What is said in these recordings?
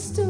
still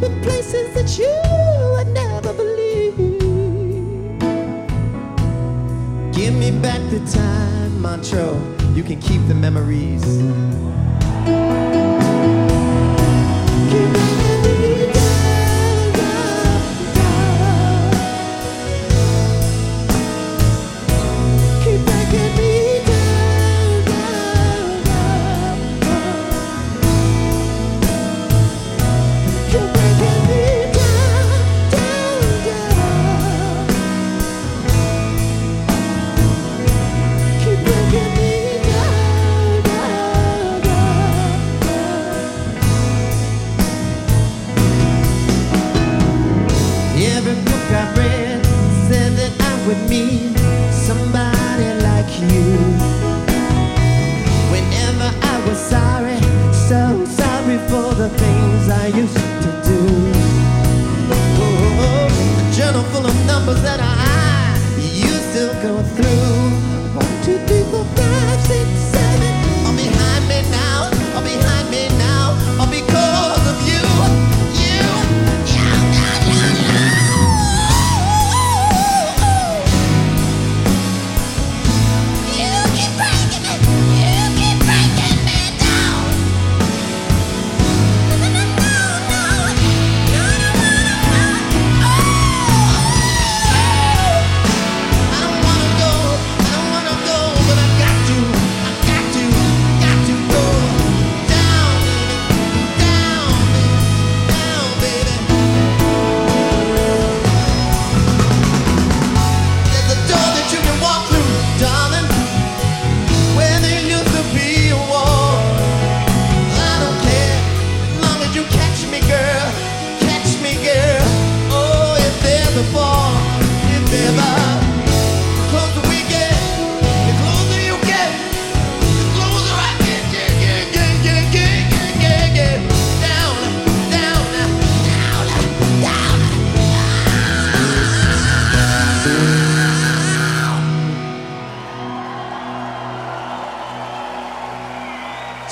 the places that you would never believe. Give me back the time, Montreux. You can keep the memories.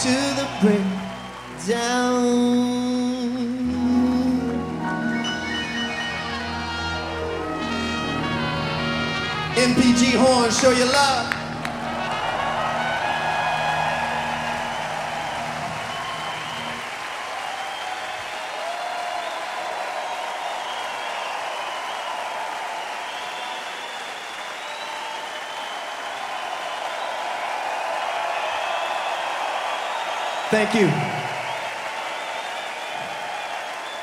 to the breakdown. MPG horn, show your love. Thank you.